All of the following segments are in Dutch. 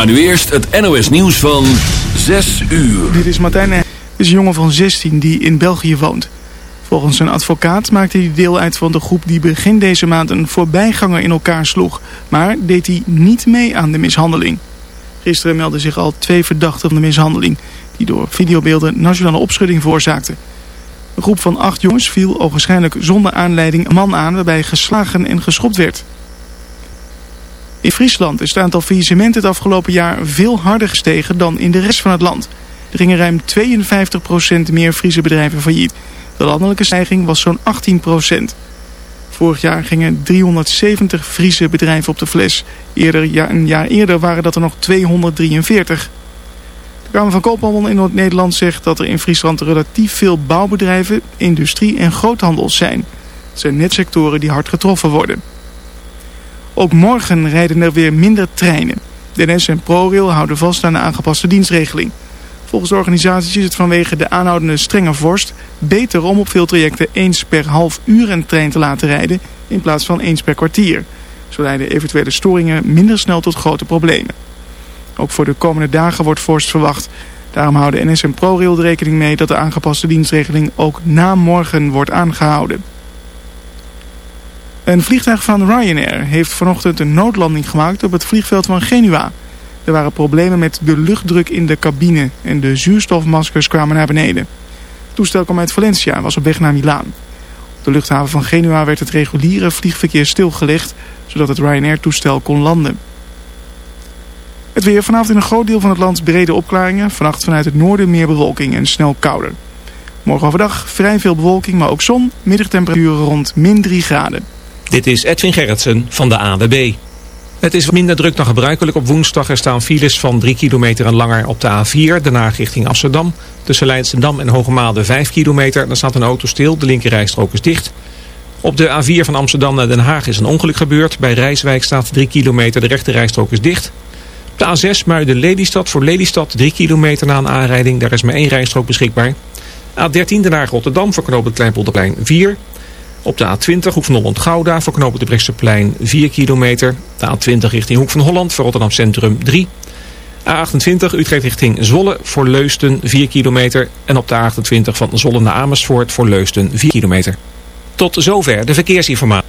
Maar nu eerst het NOS nieuws van 6 uur. Dit is Martijn Het is een jongen van 16 die in België woont. Volgens een advocaat maakte hij deel uit van de groep die begin deze maand een voorbijganger in elkaar sloeg. Maar deed hij niet mee aan de mishandeling. Gisteren meldden zich al twee verdachten van de mishandeling... die door videobeelden nationale opschudding veroorzaakten. Een groep van acht jongens viel ogenschijnlijk zonder aanleiding een man aan... waarbij geslagen en geschopt werd. In Friesland is het aantal faillissementen het afgelopen jaar veel harder gestegen dan in de rest van het land. Er gingen ruim 52% meer Friese bedrijven failliet. De landelijke stijging was zo'n 18%. Vorig jaar gingen 370 Friese bedrijven op de fles. Eerder, een jaar eerder waren dat er nog 243. De Kamer van Koophandel in Noord-Nederland zegt dat er in Friesland relatief veel bouwbedrijven, industrie en groothandels zijn. Het zijn net sectoren die hard getroffen worden. Ook morgen rijden er weer minder treinen. De NS en ProRail houden vast aan de aangepaste dienstregeling. Volgens organisaties is het vanwege de aanhoudende strenge vorst beter om op veel trajecten eens per half uur een trein te laten rijden in plaats van eens per kwartier. Zo leiden eventuele storingen minder snel tot grote problemen. Ook voor de komende dagen wordt vorst verwacht. Daarom houden NS en ProRail er rekening mee dat de aangepaste dienstregeling ook na morgen wordt aangehouden. Een vliegtuig van Ryanair heeft vanochtend een noodlanding gemaakt op het vliegveld van Genua. Er waren problemen met de luchtdruk in de cabine en de zuurstofmaskers kwamen naar beneden. Het toestel kwam uit Valencia en was op weg naar Milaan. Op de luchthaven van Genua werd het reguliere vliegverkeer stilgelegd, zodat het Ryanair-toestel kon landen. Het weer vanavond in een groot deel van het land brede opklaringen. Vannacht vanuit het noorden meer bewolking en snel kouder. Morgen overdag vrij veel bewolking, maar ook zon. Middagtemperaturen rond min 3 graden. Dit is Edwin Gerritsen van de AWB. Het is minder druk dan gebruikelijk op woensdag. Er staan files van 3 kilometer en langer op de A4, daarna richting Amsterdam. Tussen Leidsendam en Hogemaalde 5 kilometer. Daar staat een auto stil, de linkerrijstrook is dicht. Op de A4 van Amsterdam naar Den Haag is een ongeluk gebeurd. Bij Rijswijk staat 3 kilometer, de rechterrijstrook is dicht. Op de A6 Muiden-Lelystad voor Lelystad 3 kilometer na een aanrijding. Daar is maar één rijstrook beschikbaar. A13 Den Haag Rotterdam voor knooppunt Kleinpolderplein 4 op de A20 Hoek van Holland-Gouda voor knopen de Brechtseplein 4 kilometer. De A20 richting Hoek van Holland voor Rotterdam Centrum 3. A28 Utrecht richting Zwolle voor Leusten 4 kilometer. En op de A28 van Zwolle naar Amersfoort voor Leusten 4 kilometer. Tot zover de verkeersinformatie.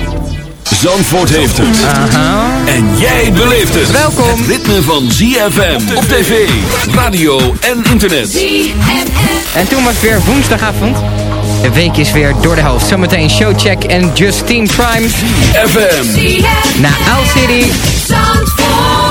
Zandvoort heeft het. Uh. En jij beleeft het. Welkom. Ritme van ZFM op tv, radio en internet. ZFM. En toen was het weer woensdagavond. De week is weer door de helft. Zometeen Showcheck en Justine Prime. ZFM. naar Owl City. Zandvoort.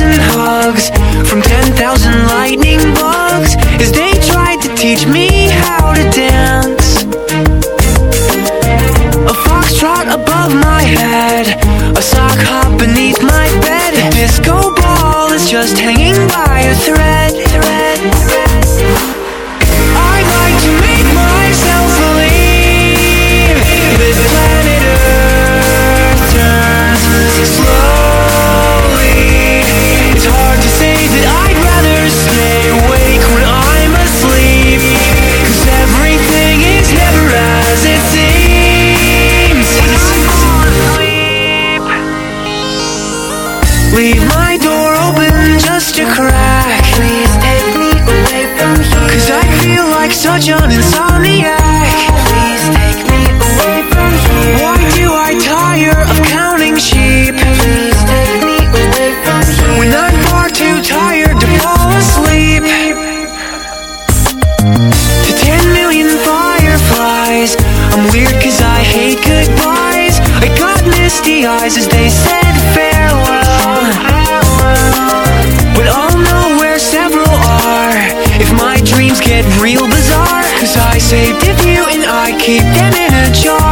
thousand hugs From ten thousand lightning bugs As they tried to teach me how to dance. A foxtrot above my head A sock hop beneath my bed. A disco ball is just hanging by a thread, thread, thread. such an insomnia. If you and I keep them in a jar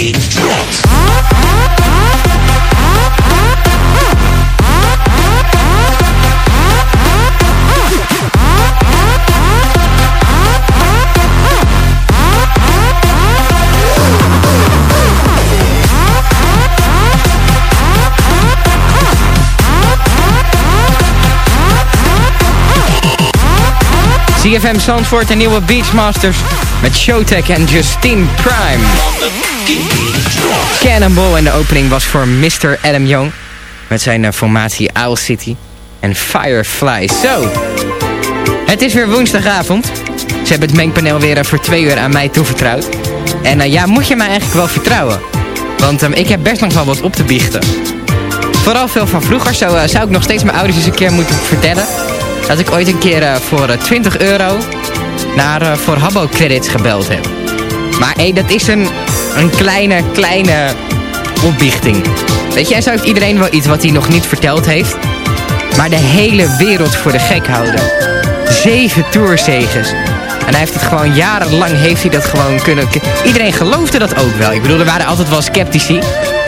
beat drops. CFM Zandvoort en nieuwe Beachmasters met Showtek en Justine Prime. Cannonball en de opening was voor Mr. Adam Young met zijn eh, formatie Owl City en Firefly. Zo, het is weer woensdagavond. Ze hebben het mengpaneel weer eh, voor twee uur aan mij toevertrouwd. En eh, ja, moet je mij eigenlijk wel vertrouwen. Want ehm, ik heb best nog wel wat op te biechten. Vooral veel van vroeger. Zo zou ik nog steeds mijn ouders eens een keer moeten vertellen. Dat ik ooit een keer voor eh, 20 euro naar voor Habbo Credits gebeld heb. Maar hé, dat is een, een kleine, kleine opbiechting. Weet je, en zo heeft iedereen wel iets wat hij nog niet verteld heeft. Maar de hele wereld voor de gek houden. Zeven tourzeges. En hij heeft het gewoon jarenlang heeft hij dat gewoon kunnen... Iedereen geloofde dat ook wel. Ik bedoel, er waren altijd wel sceptici.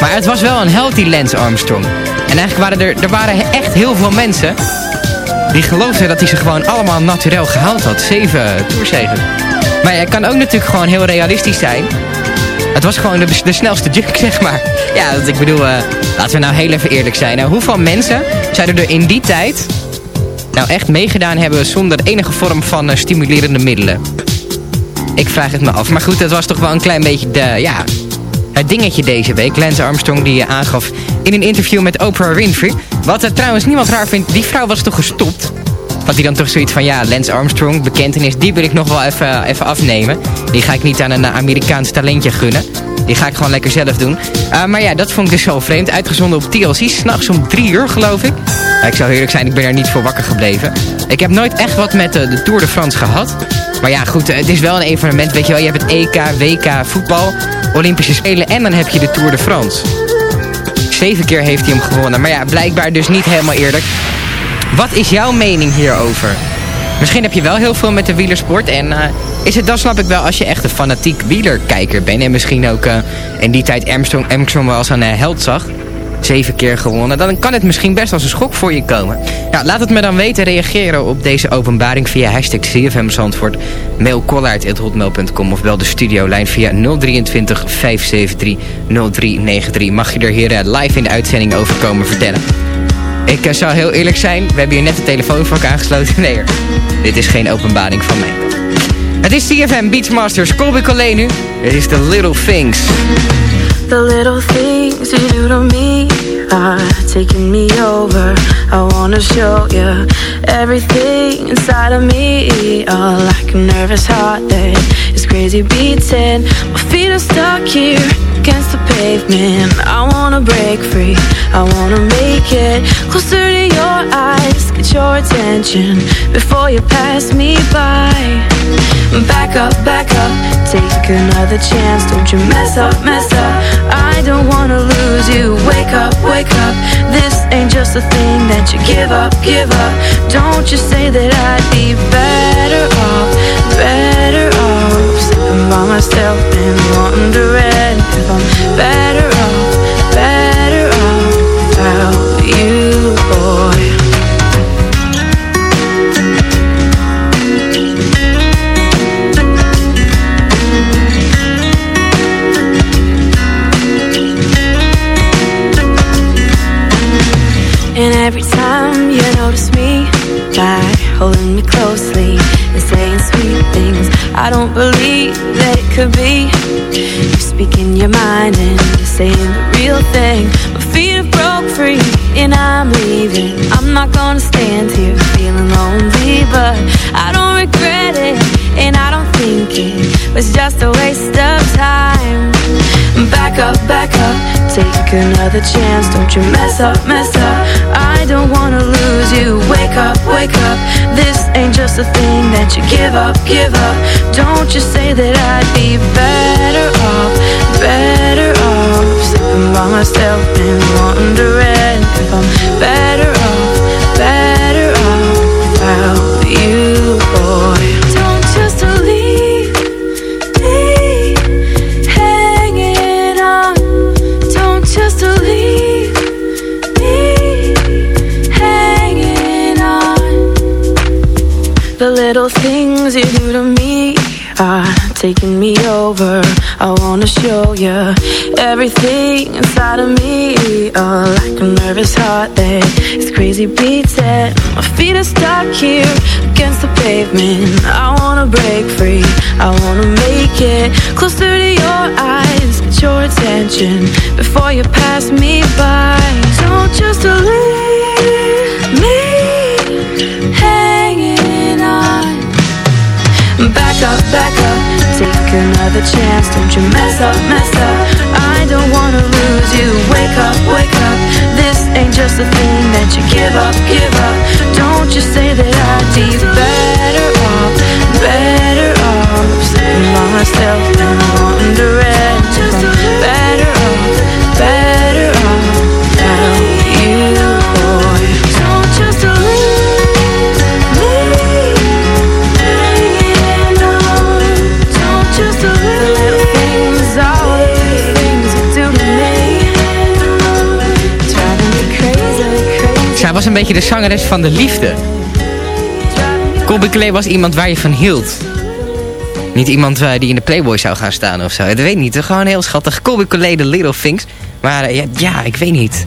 Maar het was wel een die Lance Armstrong. En eigenlijk waren er, er waren echt heel veel mensen... die geloofden dat hij ze gewoon allemaal naturel gehaald had. Zeven tourzeges. Maar hij kan ook natuurlijk gewoon heel realistisch zijn. Het was gewoon de, de snelste juk, zeg maar. Ja, want ik bedoel, eh, laten we nou heel even eerlijk zijn. Nou, hoeveel mensen zouden er in die tijd nou echt meegedaan hebben zonder enige vorm van eh, stimulerende middelen? Ik vraag het me af. Maar goed, dat was toch wel een klein beetje de, ja, het dingetje deze week. Lance Armstrong die je aangaf in een interview met Oprah Winfrey. Wat er trouwens niemand raar vindt, die vrouw was toch gestopt? Had hij dan toch zoiets van, ja, Lance Armstrong, bekentenis, die wil ik nog wel even, even afnemen. Die ga ik niet aan een eh, Amerikaans talentje gunnen. Die ga ik gewoon lekker zelf doen. Uh, maar ja, dat vond ik dus wel vreemd. Uitgezonden op TLC, s'nachts om drie uur geloof ik. Ik zou eerlijk zijn, ik ben er niet voor wakker gebleven. Ik heb nooit echt wat met uh, de Tour de France gehad. Maar ja, goed, het is wel een evenement. Weet je wel, je hebt het EK, WK, voetbal, Olympische Spelen en dan heb je de Tour de France. Zeven keer heeft hij hem gewonnen. Maar ja, blijkbaar dus niet helemaal eerlijk. Wat is jouw mening hierover? Misschien heb je wel heel veel met de wielersport. En uh, is het dan snap ik wel als je echt een fanatiek wielerkijker bent. En misschien ook uh, in die tijd Armstrong, Armstrong wel als een uh, held zag. Zeven keer gewonnen. Dan kan het misschien best als een schok voor je komen. Laat het me dan weten. Reageren op deze openbaring via hashtag CFM Zandvoort. Mail of bel de studiolijn via 023 573 0393. Mag je er hier live in de uitzending over komen vertellen. Ik uh, zou heel eerlijk zijn, we hebben hier net de telefoon voor elkaar aangesloten. Nee dit is geen openbaring van mij. Het is CFM Beachmasters, Colby Colleen nu. Dit is The Little Things. The little things you do to me are taking me over. I wanna show you everything inside of me. Oh, like a nervous heart that is crazy beating. My feet are stuck here against the pavement. I wanna break free. I wanna make it closer to your eyes. Get your attention before you pass me by. Back up, back up. Take another chance. Don't you mess up, mess up. I don't wanna lose you. Wake up, wake up. This ain't just a thing that you give up, give up. Don't you say that I'd be better off, better off. Sitting by myself and wondering take another chance. Don't you mess up, mess up. I don't wanna lose you. Wake up, wake up. This ain't just a thing that you give up, give up. Don't you say that I'd be better off, better off. Sitting by myself and wondering if I'm better off, taking me over. I wanna show you everything inside of me. Oh, like a nervous heart that is crazy beats and my feet are stuck here against the pavement. I wanna break free. I wanna make it closer to your eyes. Get your attention before you pass me by. Don't just leave me hanging on. Back up, back up, another chance. Don't you mess up, mess up. I don't wanna lose you. Wake up, wake up. This ain't just a thing that you give up, give up. Don't you say that I'd be better off, better off. Myself was een beetje de zangeres van de liefde. Colby Clay was iemand waar je van hield. Niet iemand die in de Playboy zou gaan staan of zo. Ik weet niet, gewoon heel schattig. Colby Clay, The Little Things. Maar eh, ja, ja, ik weet niet.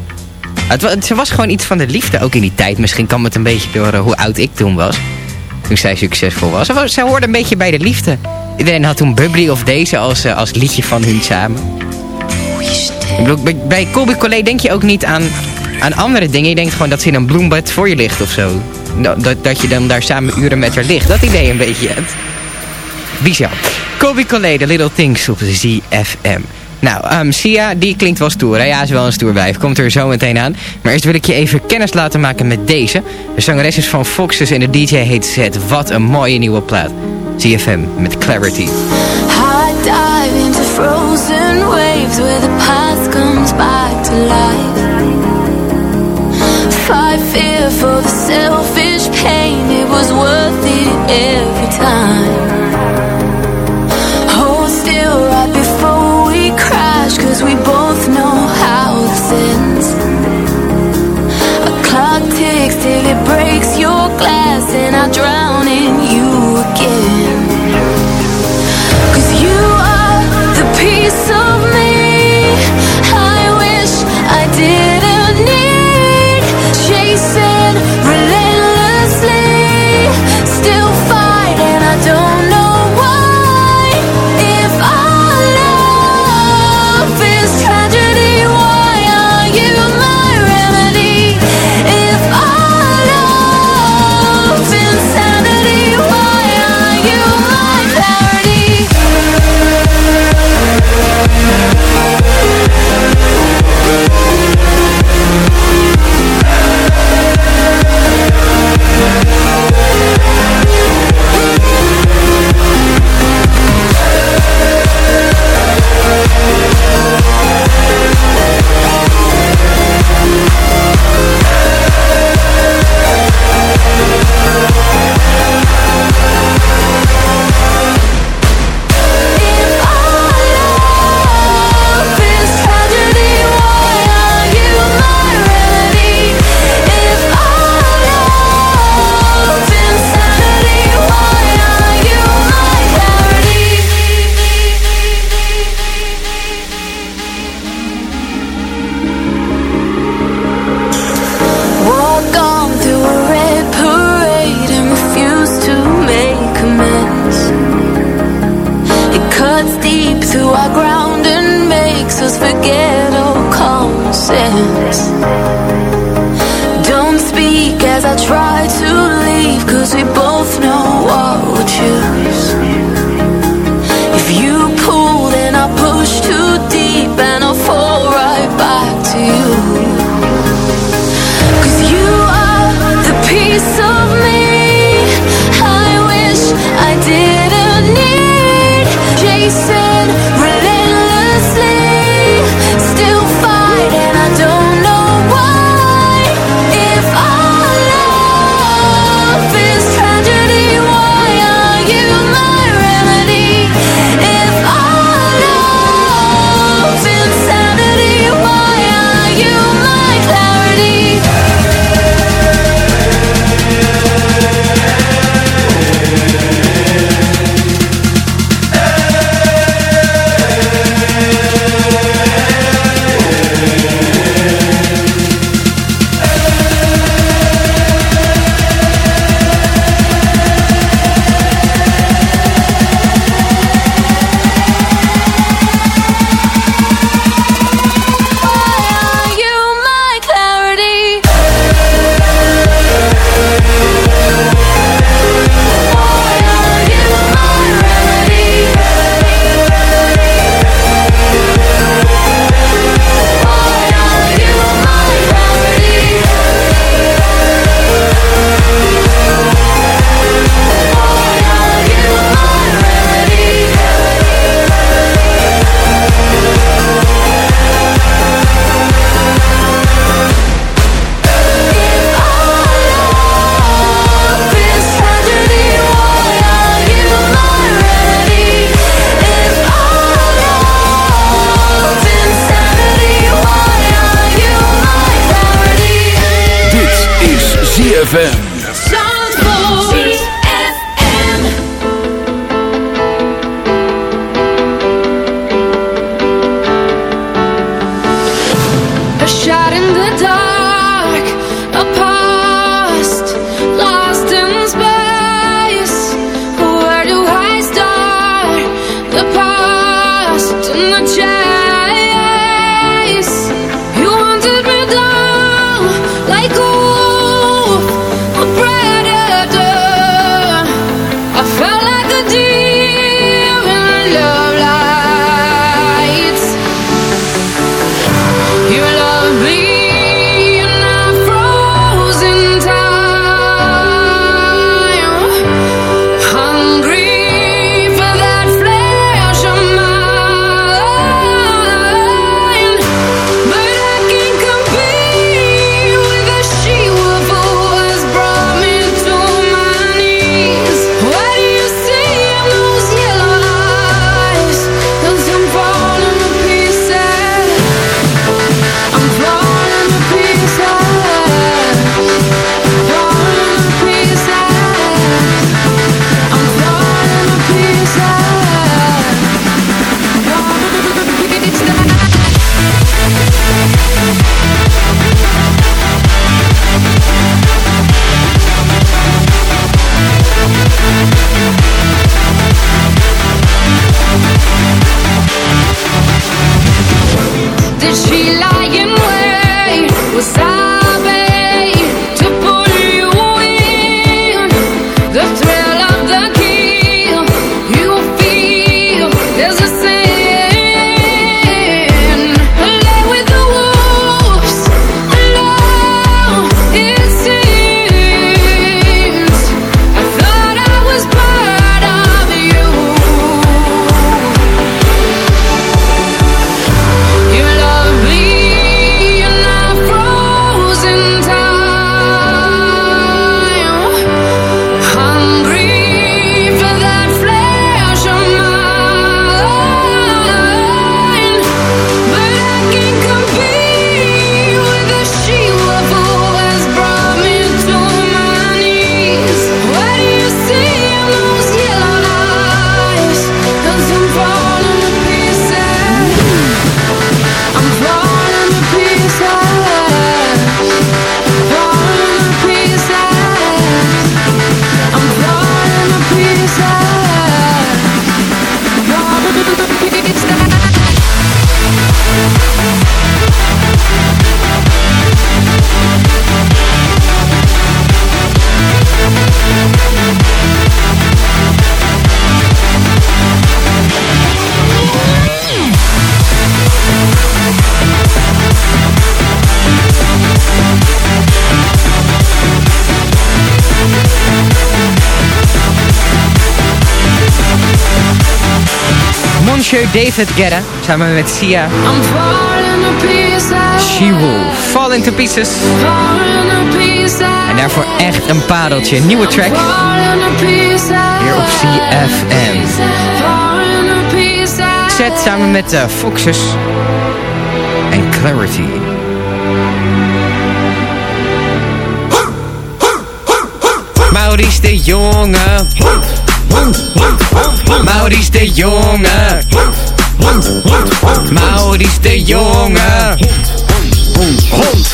Het, ze was gewoon iets van de liefde, ook in die tijd. Misschien kwam het een beetje door eh, hoe oud ik toen was. Toen zij succesvol was. Ze, zij hoorde een beetje bij de liefde. Iedereen had toen Bubbly of deze als, eh, als liedje van hun samen. Ik bedoel, bij, bij Colby Collet denk je ook niet aan, aan andere dingen. Je denkt gewoon dat ze in een bloembed voor je ligt of zo. Dat, dat, je dan daar samen uren met haar ligt. Dat idee een beetje hebt. Bizar. Colby Collet, The Little Things op ZFM. Nou, ehm, Sia, die klinkt wel stoer. Hè? Ja, is wel een stoer wijf. Komt er zo meteen aan. Maar eerst wil ik je even kennis laten maken met deze. De zangeres is van Foxes en de DJ heet Zed. Wat een mooie nieuwe plaat. ZFM met Clarity. I dive into frozen waves where the past comes back to life. Fight fear for the selfish pain, it was worth it every time. Hold still right before we crash, cause we both know how this ends. A clock ticks till it breaks your glass, and I drown in you again. Try to leave, cause we both know ZFM. Monsieur David Guetta, samen met Sia. I'm falling to pieces. She will fall into pieces. Falling to pieces. En daarvoor echt een pareltje. Nieuwe track hier op CFM. Zet samen met de Foxes. En Clarity. Maurice de Jonge. Maurice de Jonge. Maurice de Jonge. Hond.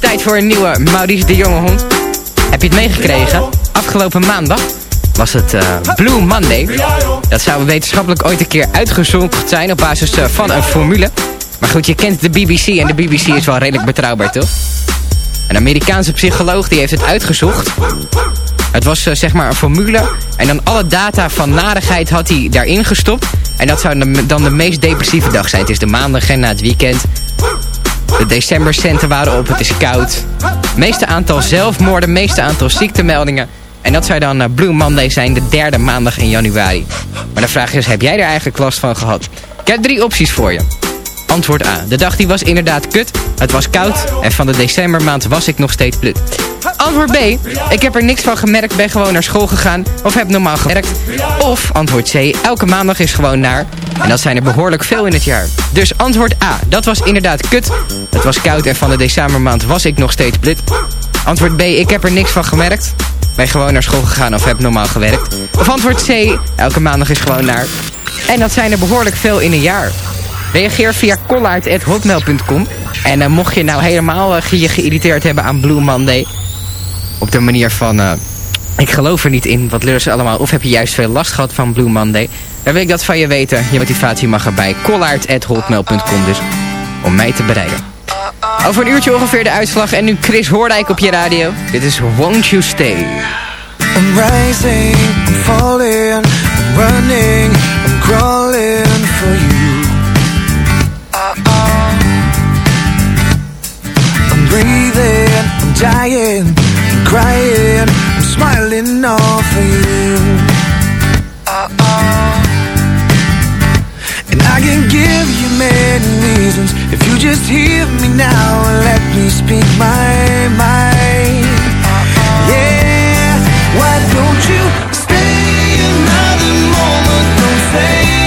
Tijd voor een nieuwe Maurice de Jonge hond. Heb je het meegekregen? Afgelopen maandag was het eh, Blue Monday. Dat zou wetenschappelijk ooit een keer uitgezocht zijn op basis eh, van een formule. Maar goed, je kent de BBC en de BBC is wel redelijk betrouwbaar, toch? Een Amerikaanse psycholoog die heeft het uitgezocht. Het was eh, zeg maar een formule. En dan alle data van narigheid had hij daarin gestopt. En dat zou dan- dan de meest depressieve dag zijn. Het is de maandag en na het weekend. De decembercenten waren op, het is koud. Meeste aantal zelfmoorden, meeste aantal ziektemeldingen. En dat zou dan eh, Blue Monday zijn, de derde maandag in januari. Maar de vraag is, heb jij er eigenlijk last van gehad? Ik heb drie opties voor je. Antwoord A. De dag die was inderdaad kut. Het was koud. En van de decembermaand was ik nog steeds blut. Antwoord B. Ik heb er niks van gemerkt. Ben gewoon naar school gegaan. Of heb normaal gewerkt. Of antwoord C. Elke maandag is gewoon naar. En dat zijn er behoorlijk veel in het jaar. Dus antwoord A. Dat was inderdaad kut. Het was koud en van de decembermaand was ik nog steeds blut. Antwoord B, ik heb er niks van gemerkt. Ben gewoon naar school gegaan of heb normaal gewerkt. Of antwoord C, elke maandag is gewoon naar. En dat zijn er behoorlijk veel in een jaar. Reageer via kollaard.hotmail.com. En eh, mocht je nou helemaal eh, je geïrriteerd hebben aan Blue Monday... op de manier van... eh, ik geloof er niet in, wat leuren ze allemaal... of heb je juist veel last gehad van Blue Monday... dan wil ik dat van je weten. Je motivatie mag erbij. kollaard.hotmail.com dus, om mij te bereiken. Over een uurtje ongeveer de uitslag. En nu Chris Hoordijk op je radio. Dit is Won't You Stay. I'm rising, falling, I'm running, I'm crawling for you. Breathing, I'm dying, I'm crying, I'm smiling all for you. And I can give you many reasons if you just hear me now and let me speak my mind. Yeah, why don't you stay another moment? Don't say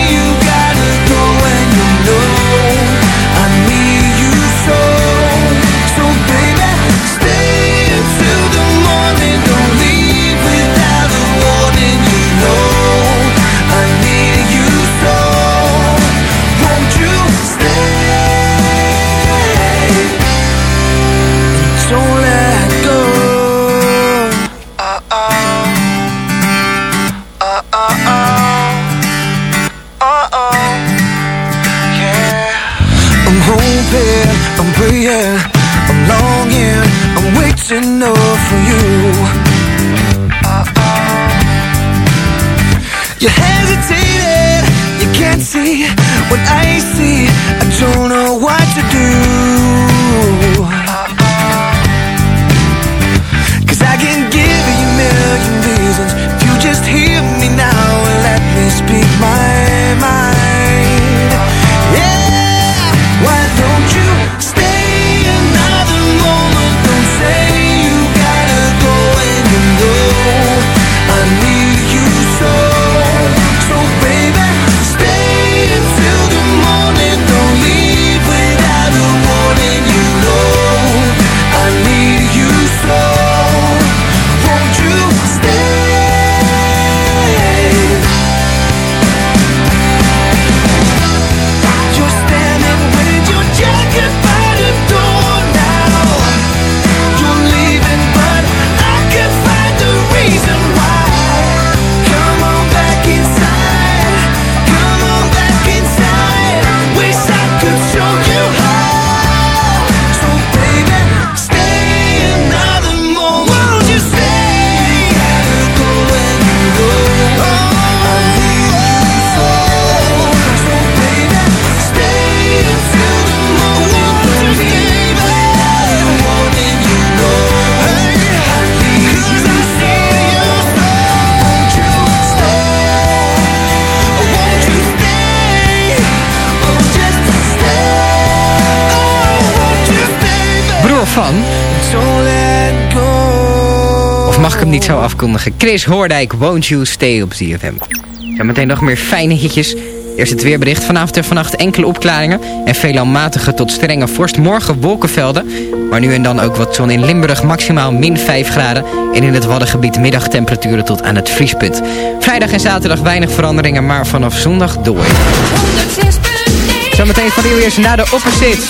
I'm praying, niet zo afkondigen? Chris Hoordijk, Won't You Stay op ZFM. Zometeen nog meer fijne hitjes. Eerst het weerbericht. Vanavond en vannacht enkele opklaringen. En veelal matige tot strenge vorst. Morgen wolkenvelden. Maar nu en dan ook wat zon in Limburg. Maximaal min 5 graden. En in het Waddengebied middagtemperaturen tot aan het vriespunt. Vrijdag en zaterdag weinig veranderingen. Maar vanaf zondag door. Zometeen van u eerst naar de opposite.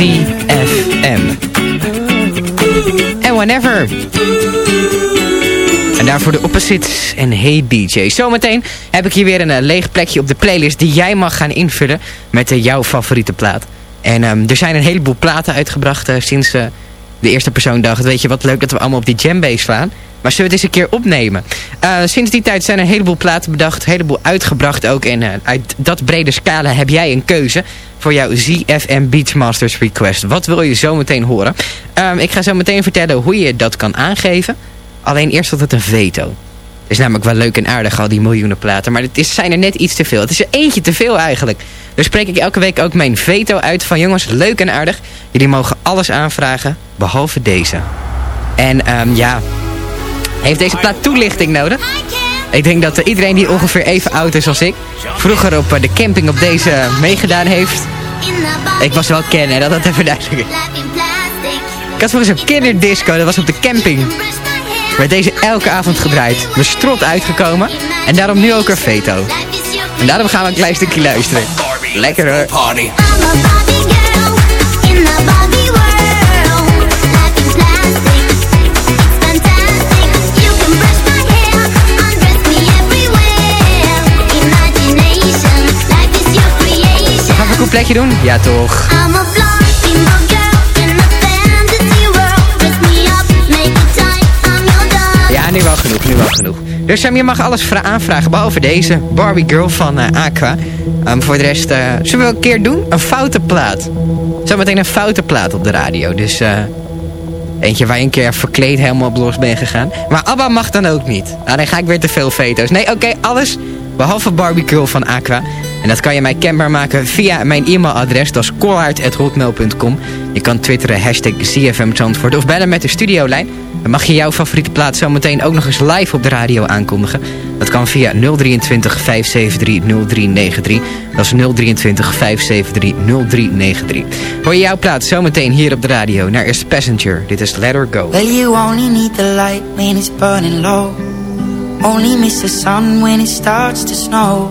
CFM. En whenever. En daarvoor de opposites en Hey DJ. Zometeen heb ik hier weer een eh, leeg plekje op de playlist die jij mag gaan invullen met uh, jouw favoriete plaat. En um, er zijn een heleboel platen uitgebracht uh, sinds de eerste persoon dacht, weet je wat leuk dat we allemaal op die jambase slaan. Maar zullen we het eens een keer opnemen? Sinds die tijd zijn er een heleboel platen bedacht, een heleboel uitgebracht ook. En uit dat brede scala heb jij een keuze voor jouw ZFM Beachmasters request. Wat wil je zo meteen horen? Um, ik ga zo meteen vertellen hoe je dat kan aangeven. Alleen eerst het een veto. Het is namelijk wel leuk en aardig al die miljoenen platen. Maar het is, zijn er net iets te veel. Het is er eentje te veel eigenlijk. Dus spreek ik elke week ook mijn veto uit van jongens, leuk en aardig. Jullie mogen alles aanvragen, behalve deze. En um, ja, heeft deze plaat toelichting nodig? Ik denk dat iedereen die ongeveer even oud is als ik... vroeger op uh, de camping op deze uh, meegedaan heeft. Ik was wel kennen, dat dat even duidelijk. Ik had vroeger zo'n kinderdisco, dat was op de camping. Werd deze elke avond gedraaid. Mijn strot uitgekomen. En daarom nu ook een veto. En daarom gaan we een klein stukje luisteren. Lekker hoor. Plekje doen? Ja, toch. Ja, nu wel genoeg, nu wel genoeg. Dus um, je mag alles aanvragen, behalve deze Barbie Girl van uh, Aqua. Um, voor de rest, uh, zullen we een keer doen? Een foute plaat. Zometeen een foute plaat op de radio. Dus uh, eentje waar je een keer verkleed helemaal op los bent gegaan. Maar ABBA mag dan ook niet. Nou, dan ga ik weer te veel veto's. Nee, oké, okay, alles behalve Barbie Girl van Aqua. En dat kan je mij kenbaar maken via mijn e-mailadres. Dat is kollaard.hotmail.com. Je kan twitteren hashtag CFM Zandvoort of bellen met de studiolijn. Dan mag je jouw favoriete plaat zo meteen ook nog eens live op de radio aankondigen. Dat kan via 023 573 0393. Dat is 023 573 0393. Hoor je jouw plaat zometeen hier op de radio naar Eerst Passenger. Dit is Let Her Go. Well, you only need the light when it's burning low. Only miss the sun when it starts to snow.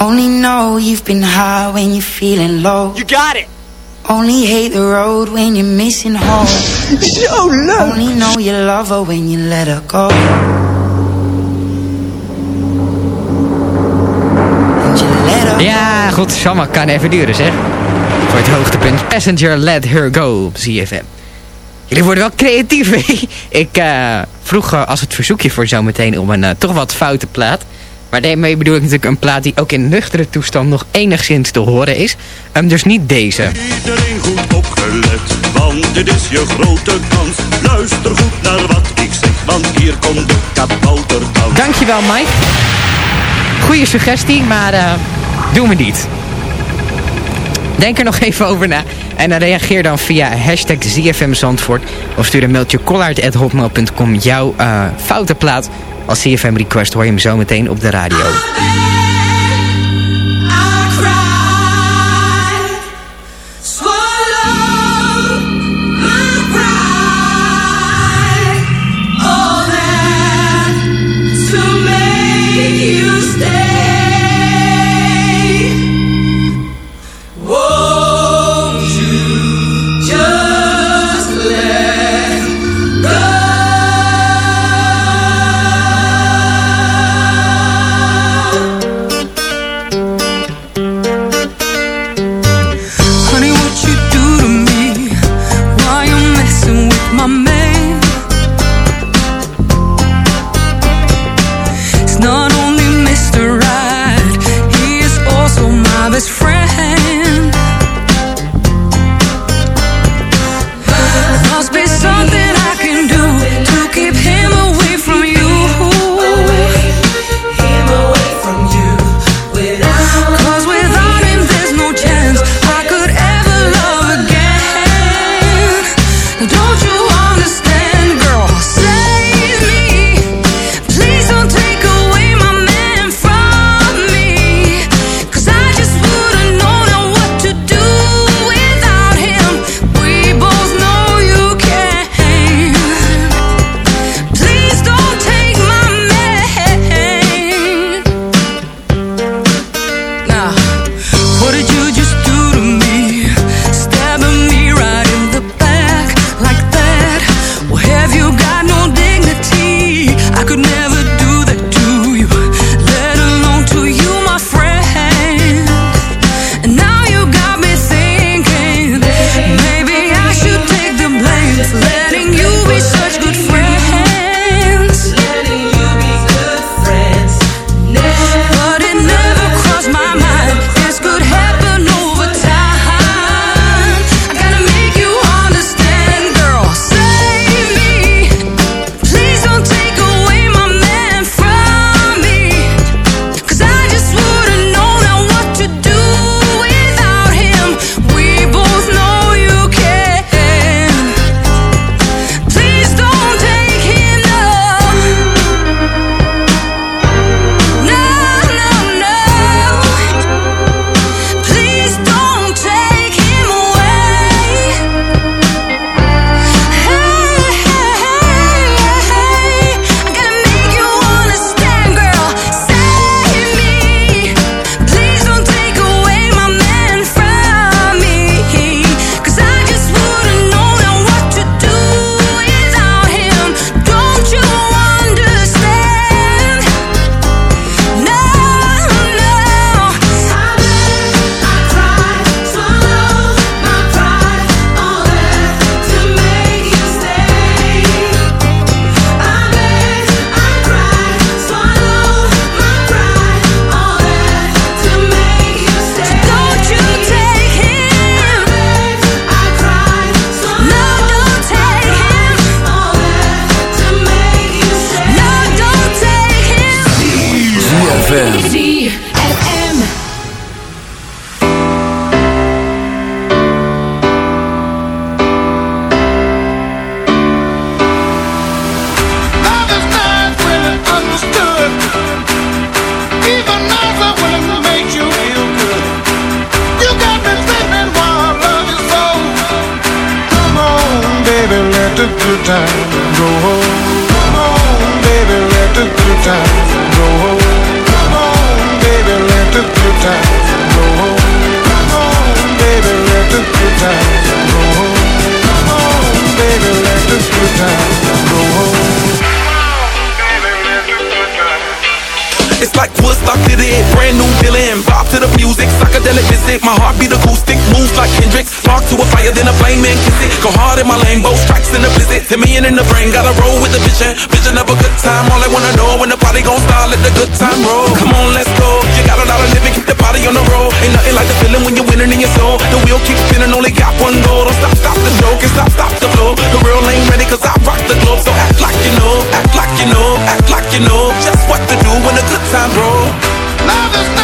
Only know you've been high when you're feeling low. You got it. Only hate the road when you're missing home. so low. Only know you love her when you let her go. Ja, goed, Samma kan even duren zeg. Voor het hoogtepunt Passenger Let Her Go op ZFM. Jullie worden wel creatief, hè? Ik uh, vroeg uh, als het verzoekje voor zometeen om een uh, toch wat foute plaat. Maar daarmee bedoel ik natuurlijk een plaat die ook in nuchtere toestand nog enigszins te horen is. Um, dus niet deze. Iedereen goed opgelet, want dit is je grote kans. Luister goed naar wat ik zeg, want hier komt de kabouterdans. Dankjewel Mike. Goeie suggestie, maar uh, doe me niet. Denk er nog even over na. En reageer dan via hashtag ZFM Zandvoort. Of stuur een mailtje kollaard.hotmail.com jouw uh, foute plaat. Als CFM request hoor je hem zo meteen op de radio. my in my lane, both strikes in the blizzard Hit me in, the brain, gotta roll with the vision. Vision of a good time, all I wanna know When the party gon' start, let the good time roll. Come on, let's go, you got a lot of living, keep the body on the road Ain't nothing like the feeling when you're winning in your soul. The wheel keeps spinning, only got one goal. Don't stop, stop the show, can't stop, stop the flow. The real ain't ready, cause I rock the globe. So act like you know, act like you know, act like you know Just what to do when the good time roll. Love is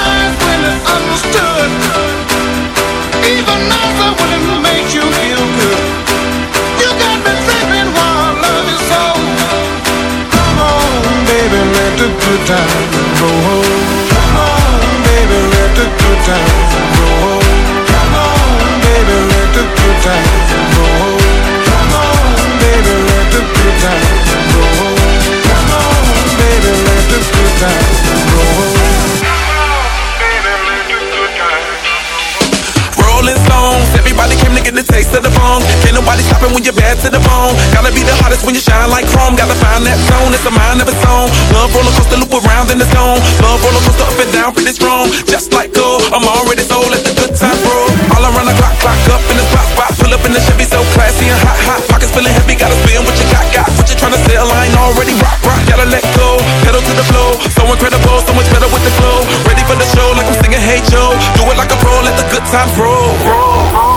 good times roll. Come on, baby, let the good times roll. Come on, baby, let the good times roll. Come on, baby, let the good times roll. Come on, baby, let the good times everybody came to get the taste of the bone. Can't nobody stop it when you're bad to the bone. Gotta be the hottest when you shine like chrome. Gotta find that zone, it's a mind of its own. Love roller coaster loop around in the zone. Love roller coaster up and down, pretty strong. Just like gold, I'm already sold at the good time, bro. All around the clock, clock up in the spot, spot. Pull up in the Chevy, so classy and hot, hot. Pockets feeling heavy, gotta spin what you got, got. What you tryna sell, I ain't already rock, rock. Gotta let go, pedal to the flow. So incredible, so much better with the flow. Ready for the show, like I'm singing Hey Joe. Do it like a pro, let the good times roll.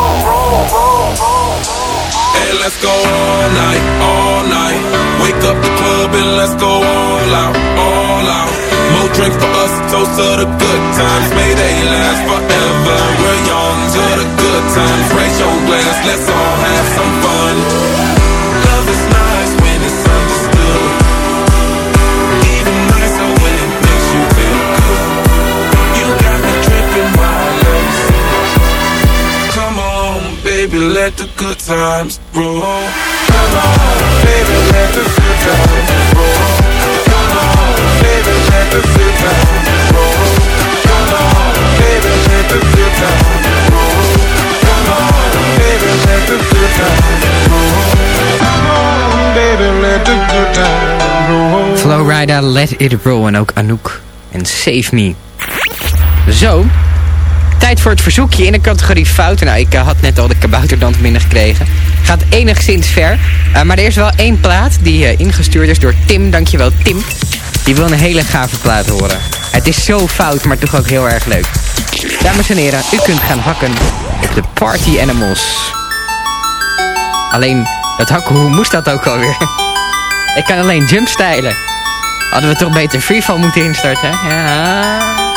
Hey, let's go all night, all night. Wake up the club and let's go all out, all out. More drinks for us, toast to the good times. May they last forever. We're young to the good times. Raise your glass, let's all have some fun. Baby, let the good times roll. Come on, baby, let the good times roll. Come on, baby, let the good times roll. Come on, baby, let the good times roll. Come on, baby, let the good times roll. Come on, baby, let the good times roll. Flowrider, Let It Roll en ook Anouk en Save Me. Zo, tijd voor het verzoekje in de categorie fouten. Nou, ik eh, had net al de kabouterdans binnengekregen. Gaat enigszins ver. Eh, maar er is wel één plaat die eh, ingestuurd is door Tim. Dankjewel Tim. Die wil een hele gave plaat horen. Het is zo fout, maar toch ook heel erg leuk. Dames en heren, u kunt gaan hakken op de Party Animals. Alleen, dat hakken, hoe moest dat ook alweer? Ik kan alleen jump stylen. Hadden we toch beter freefall moeten instarten? Ja.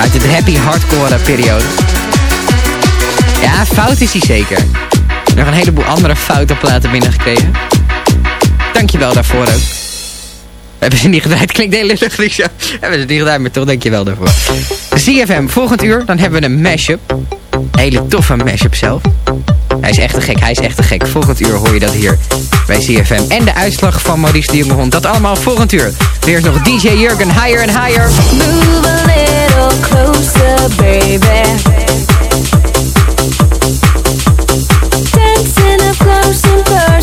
Uit de happy hardcore periode. Ja, fout is hij zeker. Nog een heleboel andere foute platen binnengekregen. Dankjewel daarvoor ook. Hebben ze niet gedraaid. Klinkt heel. We hebben ze niet gedraaid, maar toch dankjewel daarvoor. ZFM, volgend uur, dan hebben we een mashup. Hele toffe mashup zelf. Hij is echt een gek, hij is echt een gek. Volgend uur hoor je dat hier bij ZFM. En de uitslag van Maurice de. Dat allemaal volgend uur. Weer nog DJ Jurgen, higher and higher. Move a little closer, baby. Dancing up close and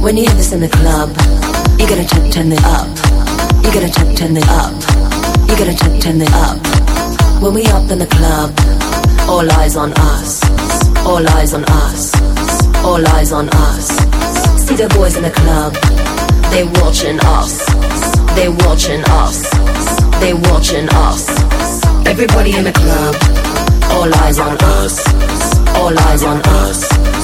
When you hear this in the club, you gotta turn, turn it up. You gotta turn, turn it up. You gotta turn, turn it up. When we up in the club, all eyes on us. All eyes on us. All eyes on us. See the boys in the club, they watching us. They watching us. They watching us. Everybody in the club, all eyes on us. All eyes on us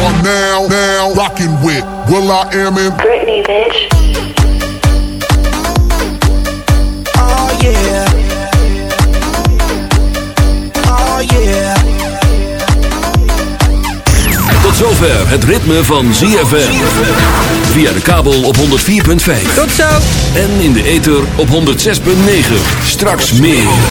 Are now, now rocking with Will I Am in Britney, bitch. Oh yeah. Oh yeah. Tot zover het ritme van ZFM. Via de kabel op 104.5. Tot zo. En in de ether op 106.9. Straks meer.